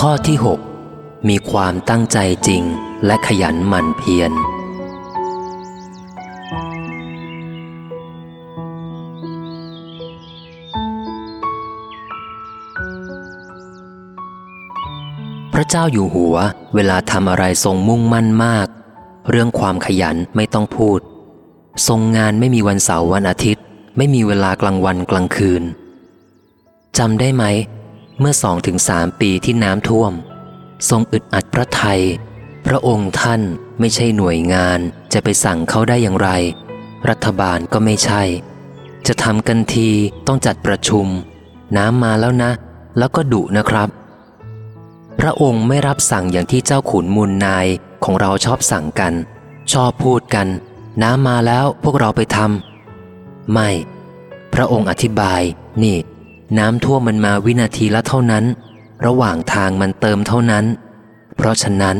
ข้อที่ 6 มีความตั้งใจจริงและขยันหมั่นเพียรพระเจ้าอยู่หัวเวลาทำอะไรทรงมุ่งมั่นมาก เรื่องความขยันไม่ต้องพูด ทรงงานไม่มีวันเสาร์วันอาทิตย์ ไม่มีเวลากลางวันกลางคืนจำได้ไหม เมื่อสองถึงสามปีที่น้ำท่วม ทรงอึดอัดพระไทย พระองค์ท่านไม่ใช่หน่วยงานจะไปสั่งเขาได้อย่างไร รัฐบาลก็ไม่ใช่ จะทำกันทีต้องจัดประชุม น้ำมาแล้วนะ แล้วก็ดุนะครับ พระองค์ไม่รับสั่งอย่างที่เจ้าขุนมูลนายของเราชอบสั่งกัน ชอบพูดกัน น้ำมาแล้วพวกเราไปทำไม่ พระองค์อธิบายนี่ น้ำท่วมมันมาวินาทีละเท่านั้น ระหว่างทางมันเติมเท่านั้น เพราะฉะนั้น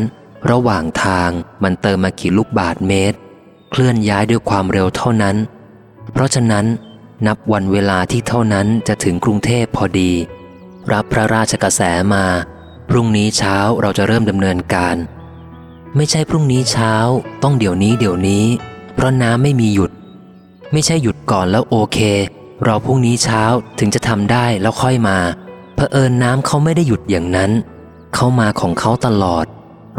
ระหว่างทางมันเติมมากี่ลูกบาทเมตร เคลื่อนย้ายด้วยความเร็วเท่านั้น เพราะฉะนั้นนับวันเวลาที่เท่านั้นจะถึงกรุงเทพพอดี รับพระราชกระแสมา พรุ่งนี้เช้าเราจะเริ่มดำเนินการ ไม่ใช่พรุ่งนี้เช้า ต้องเดี๋ยวนี้เดี๋ยวนี้ เพราะน้ำไม่มีหยุด ไม่ใช่หยุดก่อนแล้วโอเค รอพรุ่งนี้เช้าถึงจะทำได้แล้วค่อยมาเผอิญน้ำเขาไม่ได้หยุดอย่างนั้น เขามาของเขาตลอด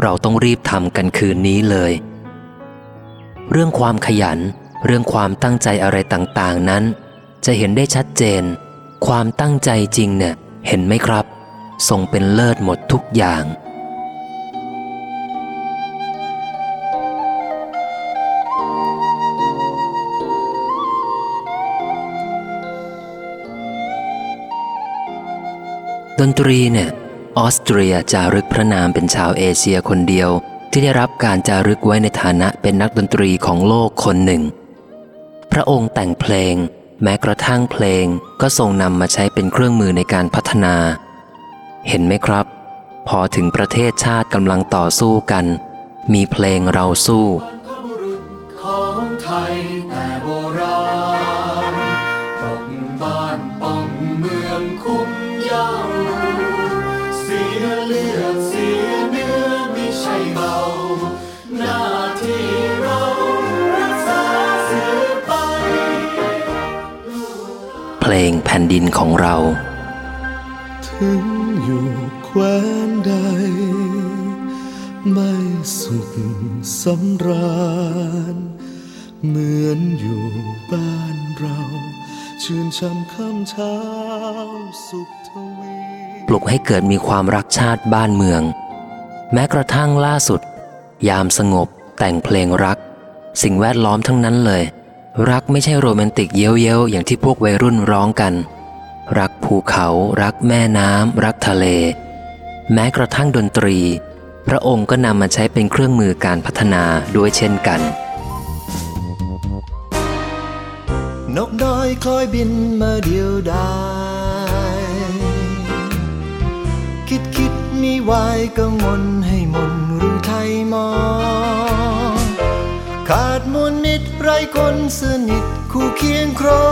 เราต้องรีบทำกันคืนนี้เลย เรื่องความขยัน เรื่องความตั้งใจอะไรต่างๆนั้น จะเห็นได้ชัดเจน ความตั้งใจจริงเนี่ยเห็นไหมครับ ทรงเป็นเลิศหมดทุกอย่าง นตรีเนี่ย ออสเตรียจารึกพระนามเป็นชาวเอเชียคนเดียว ที่ได้รับการจารึกไว้ในฐานะเป็นนักดนตรีของโลกคนหนึ่ง พระองค์แต่งเพลง แม้กระทั่งเพลงก็ทรงนำมาใช้เป็นเครื่องมือในการพัฒนา เห็นไหมครับ พอถึงประเทศชาติกำลังต่อสู้กัน มีเพลงเราสู้ มเย้าเสียเลือดเสียเนื้อไม่ใช่เบา หน้าที่เรารักษาสืบไป เพลงแผ่นดินของเรา ถึงอยู่แคว้นใด ไม่สุขสำราญ เหมือนอยู่บ้านเรา ชื่นช่ำค่ำเช้าสุขทวีปลุกให้เกิดมีความรักชาติบ้านเมือง แม้กระทั่งล่าสุด ยามสงบ แต่งเพลงรัก สิ่งแวดล้อมทั้งนั้นเลย รักไม่ใช่โรแมนติกเย้ยวๆอย่างที่พวกวัยรุ่นร้องกัน รักภูเขา รักแม่น้ำรักทะเล แม้กระทั่งดนตรี พระองค์ก็นำมาใช้เป็นเครื่องมือการพัฒนาด้วยเช่นกัน นกน้อยคอยบินมาเดียวดายคิดคิดมีวายกังวลให้มนหรือไทยมอง ขาดมวลมิตรไรคนสนิทคู่เคียงครอ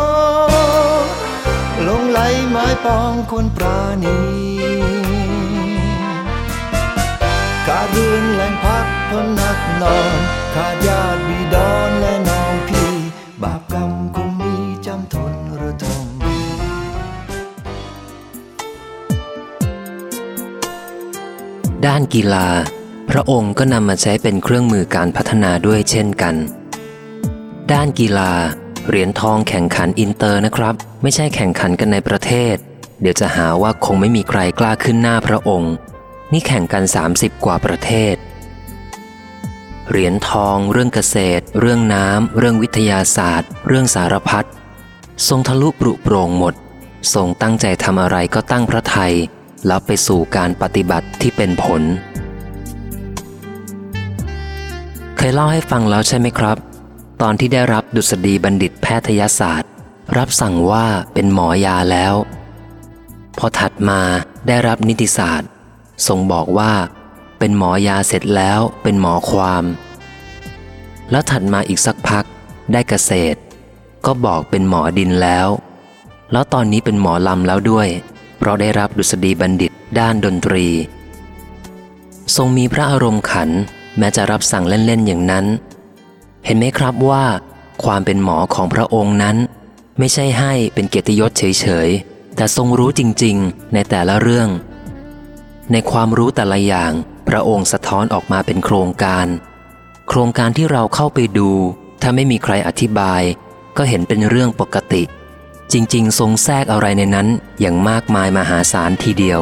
งลงไหลไม้ปองคนปราณีขาดเรือนแหล่งพักพนักนอน ขาดญาติบิดอนและนอง ทนระทมด้านกีฬา พระองค์ก็นำมาใช้เป็นเครื่องมือการพัฒนาด้วยเช่นกัน ด้านกีฬา เหรียญทองแข่งขันอินเตอร์นะครับ ไม่ใช่แข่งขันกันในประเทศ เดี๋ยวจะหาว่าคงไม่มีใครกล้าขึ้นหน้าพระองค์ นี่แข่งกัน 30 กว่าประเทศ เหรียญทอง เรื่องเกษตร เรื่องน้ำเรื่องวิทยาศาสตร์ เรื่องสารพัด ทรงทะลุปรุโปร่งหมด ทรงตั้งใจทำอะไรก็ตั้งพระไทยแล้วไปสู่การปฏิบัติที่เป็นผล เคยเล่าให้ฟังแล้วใช่ไหมครับ ตอนที่ได้รับดุษฎีบัณฑิตแพทยศาสตร์ รับสั่งว่าเป็นหมอยาแล้ว พอถัดมาได้รับนิติศาสตร์ ทรงบอกว่า เป็นหมอยาเสร็จแล้วเป็นหมอความ แล้วถัดมาอีกสักพัก ได้เกษตร ก็บอกเป็นหมอดินแล้ว แล้วตอนนี้เป็นหมอลำแล้วด้วย เพราะได้รับดุษฎีบัณฑิตด้านดนตรี ทรงมีพระอารมณ์ขัน แม้จะรับสั่งเล่น ๆ อย่างนั้น เห็นไหมครับว่าความเป็นหมอของพระองค์นั้น ไม่ใช่ให้เป็นเกียรติยศเฉย ๆ แต่ทรงรู้จริง ๆ ในแต่ละเรื่อง ในความรู้แต่ละอย่าง พระองค์สะท้อนออกมาเป็นโครงการ โครงการที่เราเข้าไปดู ถ้าไม่มีใครอธิบาย ก็เห็นเป็นเรื่องปกติ จริง ๆ ทรงแทรกอะไรในนั้นอย่างมากมายมหาศาลทีเดียว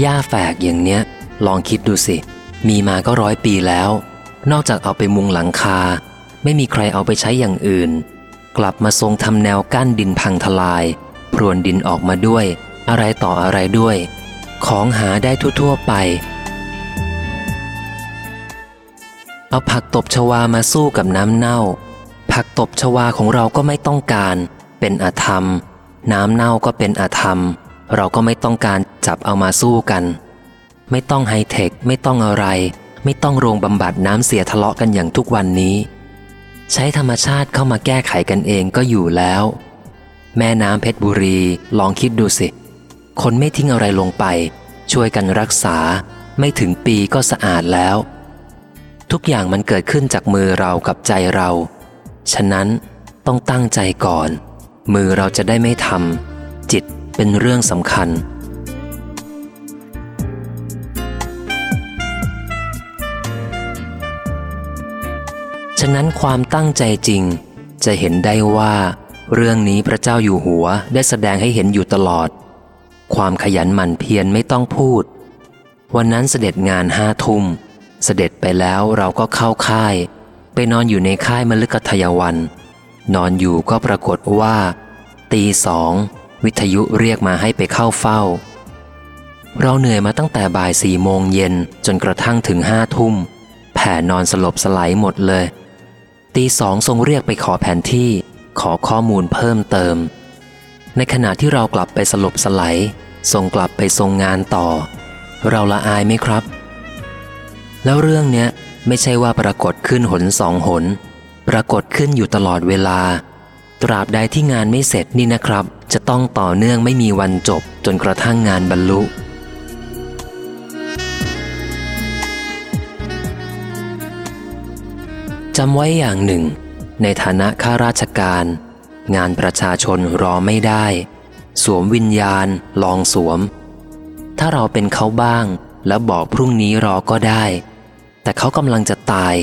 หญ้าแฝกอย่างเนี้ย ลองคิดดูสิ มีมาก็ร้อยปีแล้ว นอกจากเอาไปมุงหลังคา ไม่มีใครเอาไปใช้อย่างอื่น กลับมาทรงทำแนวกั้นดินพังทลาย พรวนดินออกมาด้วย อะไรต่ออะไรด้วย ของหาได้ทั่วๆไป เอาผักตบชวามาสู้กับน้ำเน่า ผักตบชวาของเราก็ไม่ต้องการ เป็นอธรรม น้ำเน่าก็เป็นอธรรม เราก็ไม่ต้องการจับเอามาสู้กัน ไม่ต้องไฮเทค ไม่ต้องอะไร ไม่ต้องโรงบำบัดน้ำเสียทะเลาะกันอย่างทุกวันนี้ ใช้ธรรมชาติเข้ามาแก้ไขกันเองก็อยู่แล้ว แม่น้ำเพชรบุรีลองคิดดูสิ คนไม่ทิ้งอะไรลงไป ช่วยกันรักษา ไม่ถึงปีก็สะอาดแล้ว ทุกอย่างมันเกิดขึ้นจากมือเรากับใจเรา ฉะนั้นต้องตั้งใจก่อน มือเราจะได้ไม่ทำจิตเป็นเรื่องสำคัญ ฉะนั้นความตั้งใจจริง จะเห็นได้ว่า เรื่องนี้พระเจ้าอยู่หัวได้แสดงให้เห็นอยู่ตลอด ความขยันหมั่นเพียรไม่ต้องพูด วันนั้นเสด็จงานห้าทุ่ม เสด็จไปแล้วเราก็เข้าค่าย ไปนอนอยู่ในค่ายมฤคทยวัน นอนอยู่ก็ปรากฏว่า ตีสอง วิทยุเรียกมาให้ไปเข้าเฝ้า เราเหนื่อยมาตั้งแต่บ่ายสี่โมงเย็นจนกระทั่งถึงห้าทุ่ม แผ่นอนสลบสลายหมดเลย ตีสองทรงเรียกไปขอแผนที่ขอข้อมูลเพิ่มเติม ในขณะที่เรากลับไปสลบสลายทรงกลับไปทรงงานต่อ เราละอายไหมครับ แล้วเรื่องเนี้ยไม่ใช่ว่าปรากฏขึ้นหนสองหน ปรากฏขึ้นอยู่ตลอดเวลา ตราบใดที่งานไม่เสร็จนี่นะครับ จะต้องต่อเนื่องไม่มีวันจบจนกระทั่งงานบรรลุจำไว้อย่างหนึ่ง ในฐานะข้าราชการ งานประชาชนรอไม่ได้ สวมวิญญาณ ลองสวม ถ้าเราเป็นเขาบ้าง แล้วบอกพรุ่งนี้รอก็ได้ แต่เขากำลังจะตาย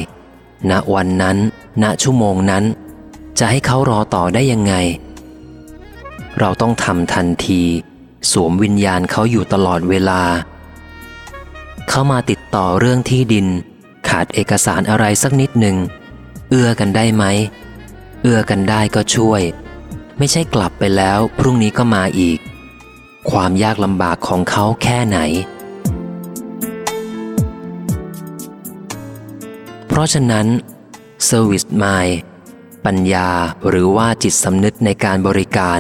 ณวันนั้น ณชั่วโมงนั้น จะให้เขารอต่อได้ยังไง เราต้องทำทันที สวมวิญญาณเขาอยู่ตลอดเวลา เขามาติดต่อเรื่องที่ดิน ขาดเอกสารอะไรสักนิดหนึ่งเอื้อกันได้ไหม เอื้อกันได้ก็ช่วย ไม่ใช่กลับไปแล้ว พรุ่งนี้ก็มาอีก ความยากลำบากของเขาแค่ไหน ราะฉะนั้น Service Mind ปัญญาหรือว่าจิตสำนึกในการบริการ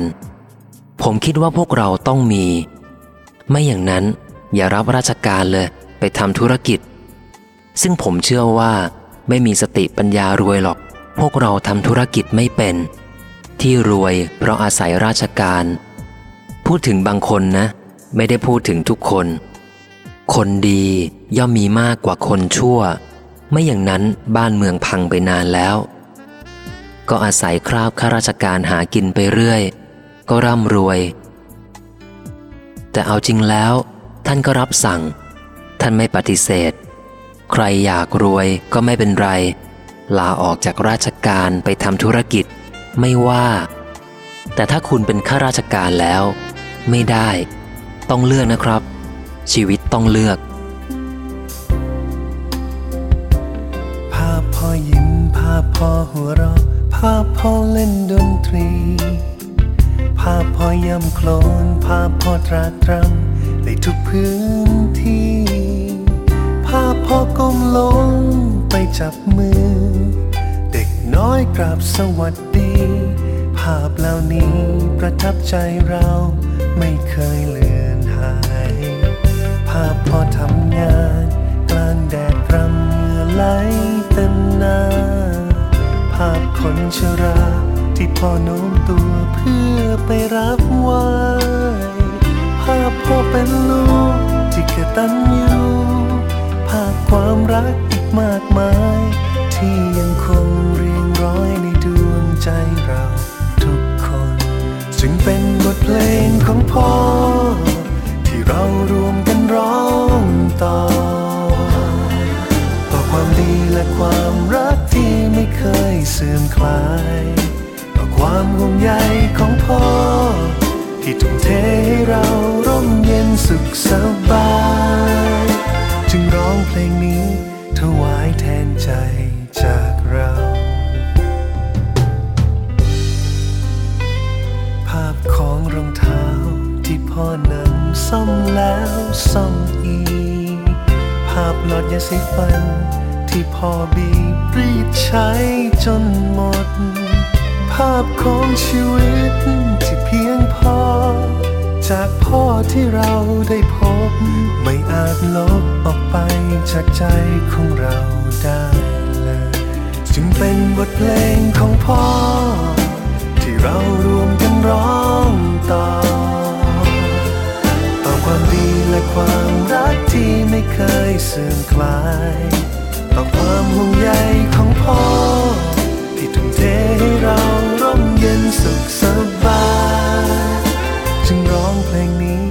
ผมคิดว่าพวกเราต้องมี ไม่อย่างนั้นอย่ารับราชการเลยไปทำธุรกิจ ซึ่งผมเชื่อว่าไม่มีสติปัญญารวยหรอก พวกเราทำธุรกิจไม่เป็น ที่รวยเพราะอาศัยราชการ พูดถึงบางคนนะ ไม่ได้พูดถึงทุกคน คนดีย่อมมีมากกว่าคนชั่ว ไม่อย่างนั้นบ้านเมืองพังไปนานแล้ว ก็อาศัยคราบข้าราชการหากินไปเรื่อย ก็ร่ำรวย แต่เอาจริงแล้ว ท่านก็รับสั่ง ท่านไม่ปฏิเสธ ใครอยากรวยก็ไม่เป็นไร ลาออกจากราชการไปทำธุรกิจ ไม่ว่า แต่ถ้าคุณเป็นข้าราชการแล้ว ไม่ได้ ต้องเลือกนะครับ ชีวิตต้องเลือก พ่อหัวเราะ ภาพพ่อเล่นดนตรี ภาพพ่อย่ำโคลน ภาพพ่อตราตรำในทุกพื้นที่ ภาพพ่อก้มลงไปจับมือ เด็กน้อยกราบสวัสดี ภาพเหล่านี้ประทับใจเราไม่เคยเลือนหาย ภาพพ่อทำงาน กลางแดดรำเหงื่อไหลเต็มหน้า คนชราที่พ่อโน้มตัวเพื่อไปรับไหวภาพพ่อเป็นลูกที่กตัญญูภาพความรักอีกมากมายที่ยังคง คลายต่อความห่วงใยของพ่อ ที่ทุ่มเทให้เราร่มเย็นสุขสบ รีดใช้จนหมด ภาพของชีวิตที่เพียงพอ จากพ่อที่เราได้พบ ไม่อาจลบออกไปจากใจของเราได้เลย จึงเป็นบทเพลงของพ่อ ที่เรารวมกันร้องต่อต่อความดีและความรักที่ไม่เคยเสื่อมคลาย ต่อความห่วงใยของพ่อ ที่ทุ่มเทให้เราร่มเย็นสุขสบายจึงร้องเพลงนี้